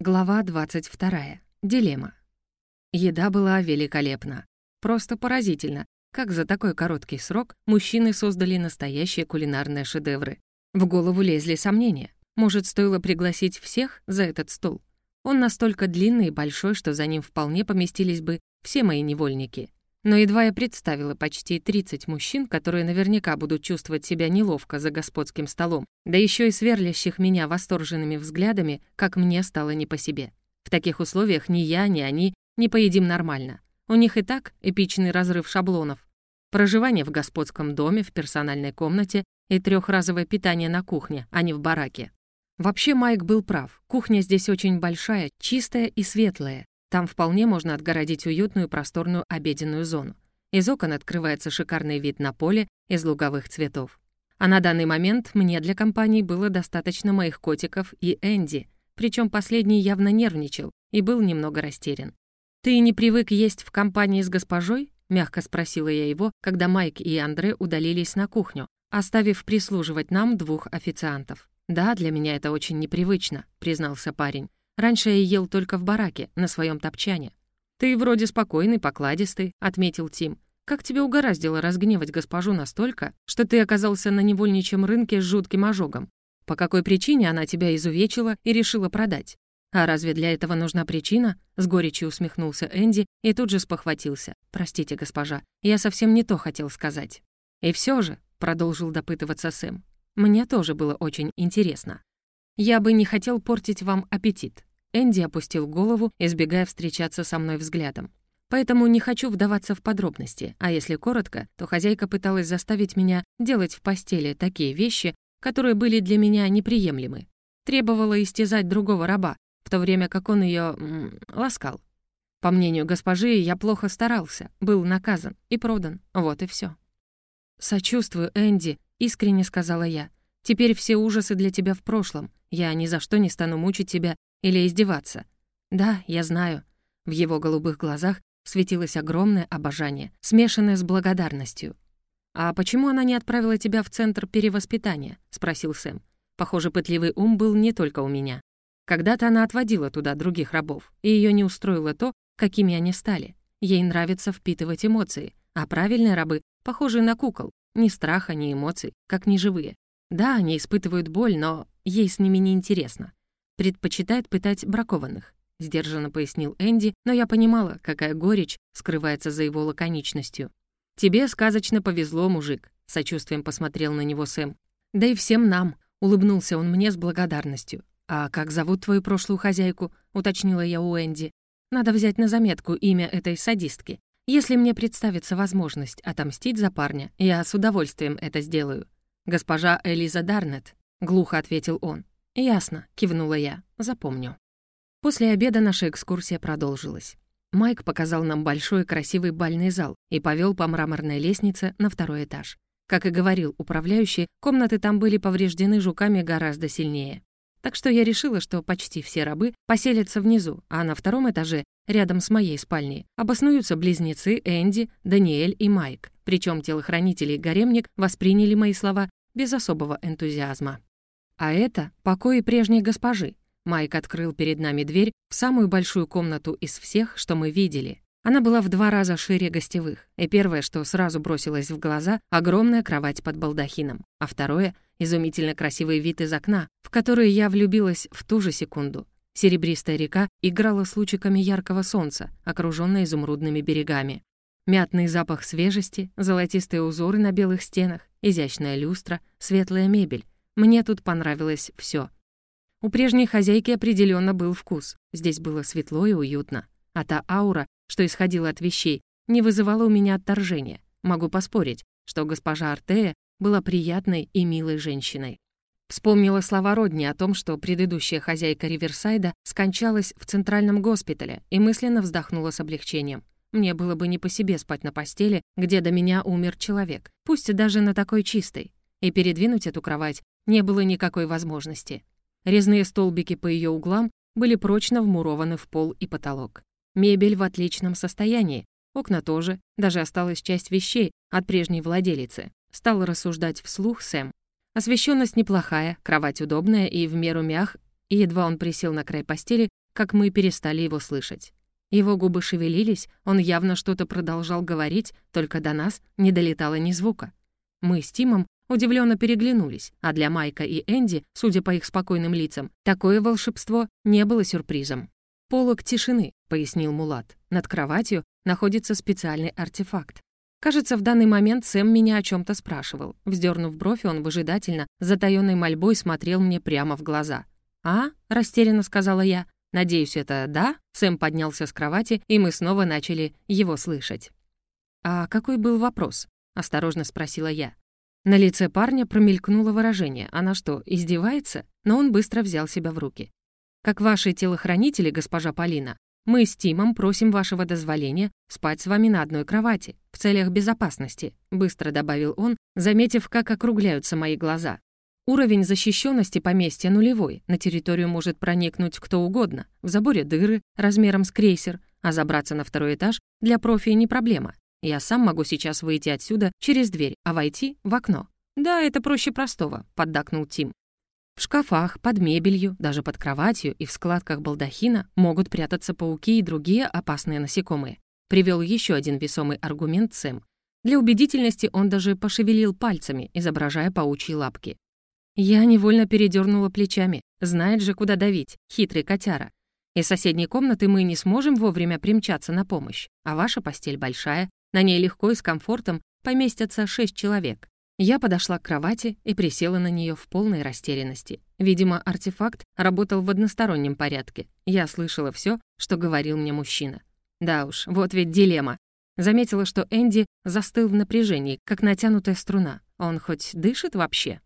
Глава 22. Дилемма. Еда была великолепна. Просто поразительно, как за такой короткий срок мужчины создали настоящие кулинарные шедевры. В голову лезли сомнения. Может, стоило пригласить всех за этот стол? Он настолько длинный и большой, что за ним вполне поместились бы все мои невольники. Но едва я представила почти 30 мужчин, которые наверняка будут чувствовать себя неловко за господским столом, да еще и сверлящих меня восторженными взглядами, как мне стало не по себе. В таких условиях ни я, ни они не поедим нормально. У них и так эпичный разрыв шаблонов. Проживание в господском доме, в персональной комнате и трехразовое питание на кухне, а не в бараке. Вообще Майк был прав. Кухня здесь очень большая, чистая и светлая, там вполне можно отгородить уютную просторную обеденную зону. Из окон открывается шикарный вид на поле из луговых цветов. А на данный момент мне для компании было достаточно моих котиков и Энди, причем последний явно нервничал и был немного растерян. «Ты не привык есть в компании с госпожой?» — мягко спросила я его, когда Майк и Андре удалились на кухню, оставив прислуживать нам двух официантов. «Да, для меня это очень непривычно», — признался парень. Раньше я ел только в бараке, на своем топчане. «Ты вроде спокойный, покладистый», — отметил Тим. «Как тебе угораздило разгневать госпожу настолько, что ты оказался на невольничьем рынке с жутким ожогом? По какой причине она тебя изувечила и решила продать? А разве для этого нужна причина?» С горечью усмехнулся Энди и тут же спохватился. «Простите, госпожа, я совсем не то хотел сказать». «И все же», — продолжил допытываться Сэм, «мне тоже было очень интересно. Я бы не хотел портить вам аппетит. Энди опустил голову, избегая встречаться со мной взглядом. Поэтому не хочу вдаваться в подробности, а если коротко, то хозяйка пыталась заставить меня делать в постели такие вещи, которые были для меня неприемлемы. Требовала истязать другого раба, в то время как он ее ласкал. По мнению госпожи, я плохо старался, был наказан и продан, вот и все. «Сочувствую, Энди», — искренне сказала я. «Теперь все ужасы для тебя в прошлом. Я ни за что не стану мучить тебя или издеваться. Да, я знаю. В его голубых глазах светилось огромное обожание, смешанное с благодарностью. «А почему она не отправила тебя в центр перевоспитания?» — спросил Сэм. Похоже, пытливый ум был не только у меня. Когда-то она отводила туда других рабов, и ее не устроило то, какими они стали. Ей нравится впитывать эмоции, а правильные рабы похожи на кукол, ни страха, ни эмоций, как неживые. Да, они испытывают боль, но ей с ними неинтересно предпочитает пытать бракованных», — сдержанно пояснил Энди, но я понимала, какая горечь скрывается за его лаконичностью. «Тебе сказочно повезло, мужик», — сочувствием посмотрел на него Сэм. «Да и всем нам», — улыбнулся он мне с благодарностью. «А как зовут твою прошлую хозяйку?» — уточнила я у Энди. «Надо взять на заметку имя этой садистки. Если мне представится возможность отомстить за парня, я с удовольствием это сделаю». «Госпожа Элиза Дарнет», — глухо ответил он. «Ясно», — кивнула я, — «запомню». После обеда наша экскурсия продолжилась. Майк показал нам большой красивый бальный зал и повел по мраморной лестнице на второй этаж. Как и говорил управляющий, комнаты там были повреждены жуками гораздо сильнее. Так что я решила, что почти все рабы поселятся внизу, а на втором этаже, рядом с моей спальней, обоснуются близнецы Энди, Даниэль и Майк. Причем телохранители и гаремник восприняли мои слова без особого энтузиазма. А это покои прежней госпожи. Майк открыл перед нами дверь в самую большую комнату из всех, что мы видели. Она была в два раза шире гостевых, и первое, что сразу бросилось в глаза — огромная кровать под балдахином, а второе — изумительно красивый вид из окна, в который я влюбилась в ту же секунду. Серебристая река играла с лучиками яркого солнца, окружённая изумрудными берегами. Мятный запах свежести, золотистые узоры на белых стенах, изящная люстра, светлая мебель, мне тут понравилось все. У прежней хозяйки определенно был вкус. Здесь было светло и уютно. А та аура, что исходила от вещей, не вызывала у меня отторжения. Могу поспорить, что госпожа Артея была приятной и милой женщиной. Вспомнила слова Родни о том, что предыдущая хозяйка Риверсайда скончалась в центральном госпитале и мысленно вздохнула с облегчением. Мне было бы не по себе спать на постели, где до меня умер человек, пусть даже на такой чистой. И передвинуть эту кровать не было никакой возможности. Резные столбики по ее углам были прочно вмурованы в пол и потолок. Мебель в отличном состоянии, окна тоже, даже осталась часть вещей от прежней владелицы. Стал рассуждать вслух Сэм. Освещенность неплохая, кровать удобная и в меру мях, и едва он присел на край постели, как мы перестали его слышать. Его губы шевелились, он явно что-то продолжал говорить, только до нас не долетало ни звука. Мы с Тимом удивленно переглянулись, а для Майка и Энди, судя по их спокойным лицам, такое волшебство не было сюрпризом. «Полог тишины», — пояснил Мулат. «Над кроватью находится специальный артефакт. Кажется, в данный момент Сэм меня о чем то спрашивал. Вздернув бровь, он выжидательно, затаённой мольбой смотрел мне прямо в глаза. «А?» — растерянно сказала я. «Надеюсь, это да?» Сэм поднялся с кровати, и мы снова начали его слышать. «А какой был вопрос?» — осторожно спросила я. На лице парня промелькнуло выражение. Она что, издевается? Но он быстро взял себя в руки. «Как ваши телохранители, госпожа Полина, мы с Тимом просим вашего дозволения спать с вами на одной кровати, в целях безопасности», — быстро добавил он, заметив, как округляются мои глаза. Уровень защищенности поместья нулевой, на территорию может проникнуть кто угодно, в заборе дыры размером с крейсер, а забраться на второй этаж для профи не проблема. Я сам могу сейчас выйти отсюда через дверь, а войти в окно. «Да, это проще простого», — поддакнул Тим. В шкафах, под мебелью, даже под кроватью и в складках балдахина могут прятаться пауки и другие опасные насекомые. Привел еще один весомый аргумент Сэм. Для убедительности он даже пошевелил пальцами, изображая паучьи лапки. Я невольно передернула плечами. Знает же, куда давить, хитрый котяра. Из соседней комнаты мы не сможем вовремя примчаться на помощь, а ваша постель большая, на ней легко и с комфортом поместятся шесть человек. Я подошла к кровати и присела на нее в полной растерянности. Видимо, артефакт работал в одностороннем порядке. Я слышала все, что говорил мне мужчина. Да уж, вот ведь дилемма. Заметила, что Энди застыл в напряжении, как натянутая струна. Он хоть дышит вообще?